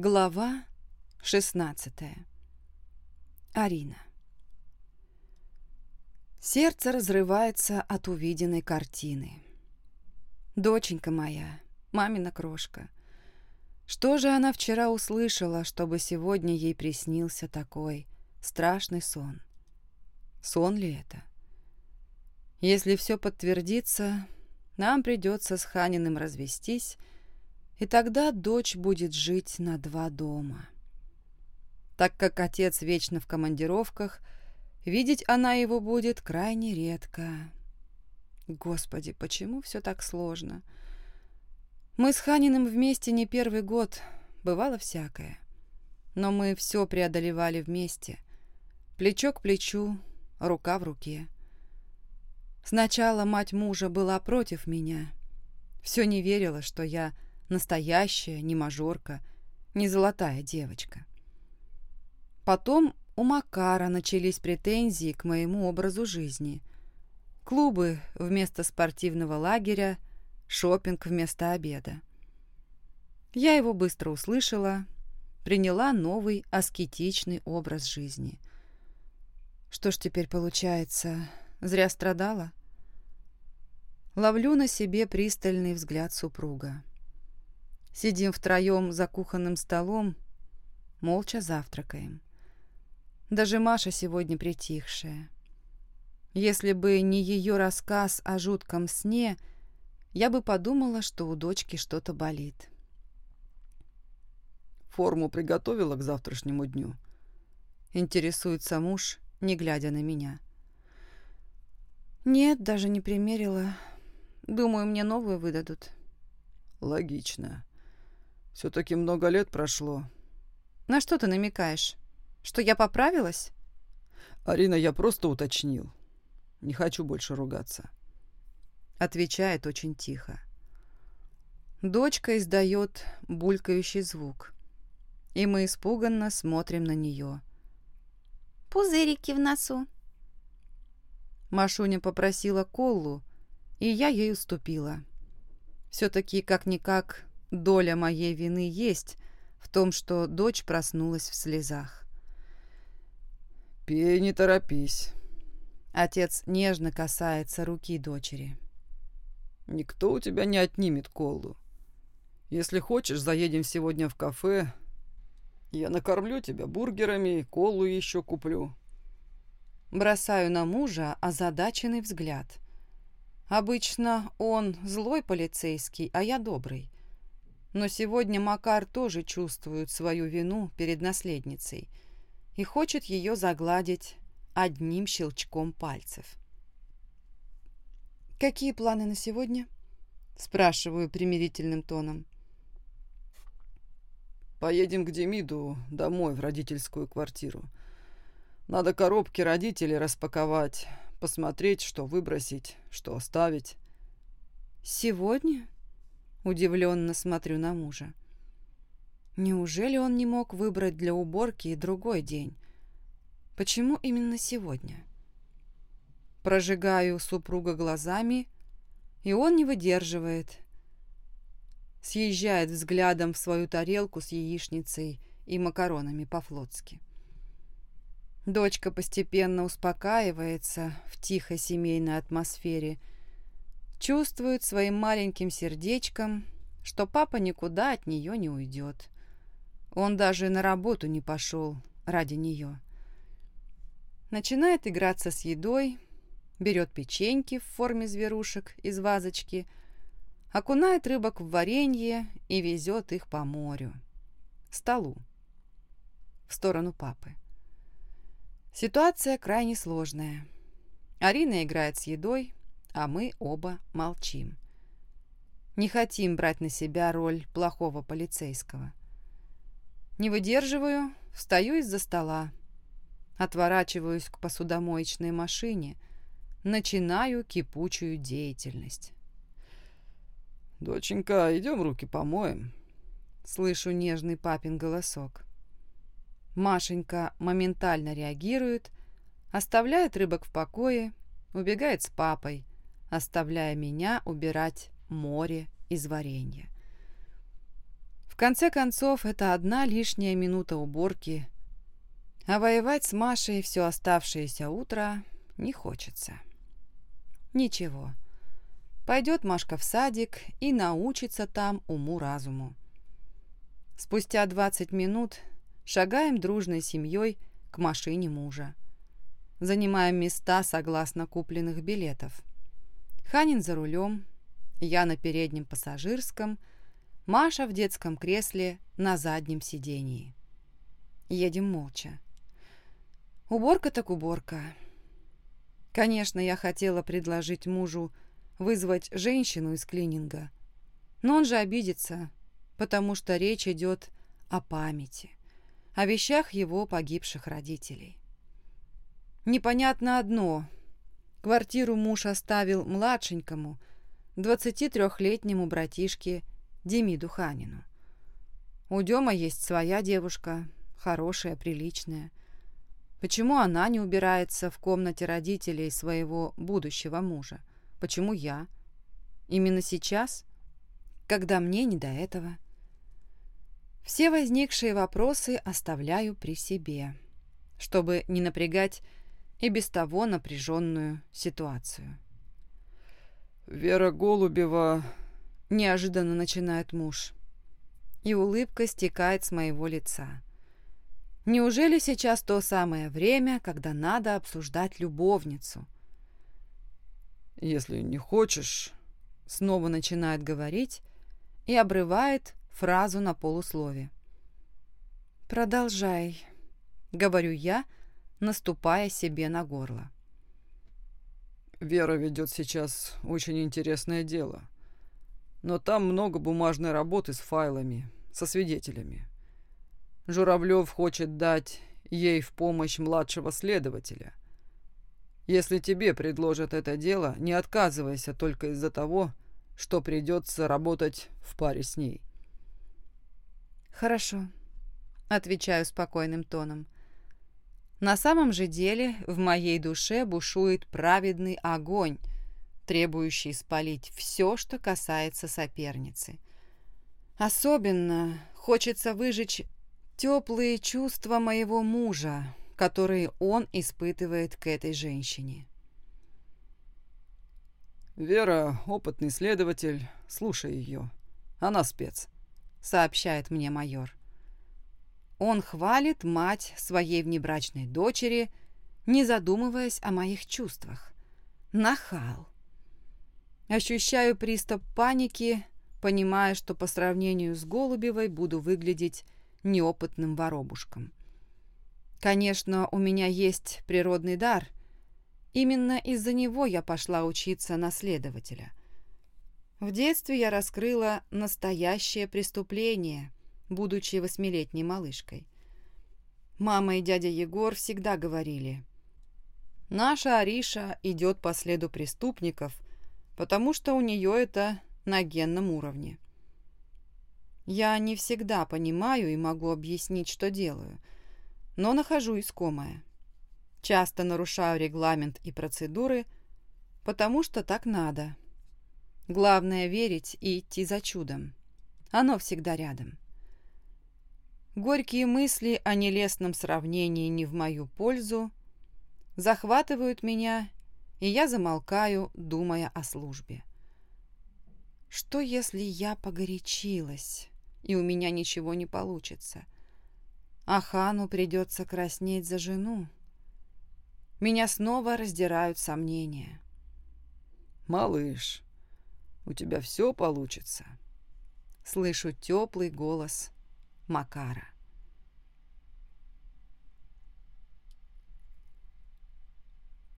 Глава 16. Арина. Сердце разрывается от увиденной картины. Доченька моя, мамина крошка. Что же она вчера услышала, чтобы сегодня ей приснился такой страшный сон? Сон ли это? Если все подтвердится, нам придется с Ханиным развестись, и тогда дочь будет жить на два дома. Так как отец вечно в командировках, видеть она его будет крайне редко. Господи, почему все так сложно? Мы с Ханиным вместе не первый год, бывало всякое. Но мы все преодолевали вместе. Плечо к плечу, рука в руке. Сначала мать мужа была против меня. Все не верила, что я Настоящая, не мажорка, не золотая девочка. Потом у Макара начались претензии к моему образу жизни. Клубы вместо спортивного лагеря, шопинг вместо обеда. Я его быстро услышала, приняла новый аскетичный образ жизни. Что ж теперь получается, зря страдала? Ловлю на себе пристальный взгляд супруга. Сидим втроем за кухонным столом, молча завтракаем. Даже Маша сегодня притихшая. Если бы не ее рассказ о жутком сне, я бы подумала, что у дочки что-то болит. «Форму приготовила к завтрашнему дню?» Интересуется муж, не глядя на меня. «Нет, даже не примерила. Думаю, мне новую выдадут». «Логично. Все-таки много лет прошло. На что ты намекаешь? Что я поправилась? Арина, я просто уточнил. Не хочу больше ругаться. Отвечает очень тихо. Дочка издает булькающий звук. И мы испуганно смотрим на нее. Пузырики в носу. Машуня попросила колу, и я ей уступила. Все-таки, как-никак, Доля моей вины есть в том, что дочь проснулась в слезах. «Пей, не торопись». Отец нежно касается руки дочери. «Никто у тебя не отнимет колу. Если хочешь, заедем сегодня в кафе. Я накормлю тебя бургерами, колу еще куплю». Бросаю на мужа озадаченный взгляд. Обычно он злой полицейский, а я добрый. Но сегодня Макар тоже чувствует свою вину перед наследницей и хочет ее загладить одним щелчком пальцев. «Какие планы на сегодня?» – спрашиваю примирительным тоном. «Поедем к Демиду домой, в родительскую квартиру. Надо коробки родителей распаковать, посмотреть, что выбросить, что оставить». «Сегодня?» Удивленно смотрю на мужа. Неужели он не мог выбрать для уборки и другой день? Почему именно сегодня? Прожигаю супруга глазами, и он не выдерживает. Съезжает взглядом в свою тарелку с яичницей и макаронами по-флотски. Дочка постепенно успокаивается в тихой семейной атмосфере – Чувствует своим маленьким сердечком, что папа никуда от нее не уйдет. Он даже на работу не пошел ради нее. Начинает играться с едой, берет печеньки в форме зверушек из вазочки, окунает рыбок в варенье и везет их по морю. Столу. В сторону папы. Ситуация крайне сложная. Арина играет с едой, а мы оба молчим. Не хотим брать на себя роль плохого полицейского. Не выдерживаю, встаю из-за стола, отворачиваюсь к посудомоечной машине, начинаю кипучую деятельность. «Доченька, идем руки помоем», — слышу нежный папин голосок. Машенька моментально реагирует, оставляет рыбок в покое, убегает с папой, оставляя меня убирать море из варенья. В конце концов, это одна лишняя минута уборки, а воевать с Машей все оставшееся утро не хочется. Ничего. Пойдет Машка в садик и научится там уму-разуму. Спустя 20 минут шагаем дружной семьей к машине мужа. Занимаем места согласно купленных билетов. Ханин за рулем, я на переднем пассажирском, Маша в детском кресле на заднем сидении. Едем молча. Уборка так уборка. Конечно, я хотела предложить мужу вызвать женщину из клининга, но он же обидится, потому что речь идет о памяти, о вещах его погибших родителей. Непонятно одно. Квартиру муж оставил младшенькому, 23-летнему братишке Демиду Ханину. У Дема есть своя девушка, хорошая, приличная. Почему она не убирается в комнате родителей своего будущего мужа? Почему я? Именно сейчас? Когда мне не до этого? Все возникшие вопросы оставляю при себе, чтобы не напрягать и без того напряженную ситуацию. «Вера Голубева...» — неожиданно начинает муж. И улыбка стекает с моего лица. Неужели сейчас то самое время, когда надо обсуждать любовницу? «Если не хочешь...» — снова начинает говорить и обрывает фразу на полуслове. «Продолжай», — говорю я, наступая себе на горло. «Вера ведет сейчас очень интересное дело. Но там много бумажной работы с файлами, со свидетелями. Журавлев хочет дать ей в помощь младшего следователя. Если тебе предложат это дело, не отказывайся только из-за того, что придется работать в паре с ней. «Хорошо», — отвечаю спокойным тоном. На самом же деле в моей душе бушует праведный огонь, требующий спалить все, что касается соперницы. Особенно хочется выжечь теплые чувства моего мужа, которые он испытывает к этой женщине. «Вера — опытный следователь, слушай ее. Она спец», — сообщает мне майор. Он хвалит мать своей внебрачной дочери, не задумываясь о моих чувствах. Нахал. Ощущаю приступ паники, понимая, что по сравнению с Голубевой буду выглядеть неопытным воробушком. Конечно, у меня есть природный дар. Именно из-за него я пошла учиться на следователя. В детстве я раскрыла настоящее преступление, будучи восьмилетней малышкой. Мама и дядя Егор всегда говорили, «Наша Ариша идет по следу преступников, потому что у нее это на генном уровне». Я не всегда понимаю и могу объяснить, что делаю, но нахожу искомое. Часто нарушаю регламент и процедуры, потому что так надо. Главное верить и идти за чудом. Оно всегда рядом. Горькие мысли о нелестном сравнении не в мою пользу захватывают меня, и я замолкаю, думая о службе. Что, если я погорячилась, и у меня ничего не получится? А хану придется краснеть за жену. Меня снова раздирают сомнения. «Малыш, у тебя все получится. Слышу теплый голос Макара.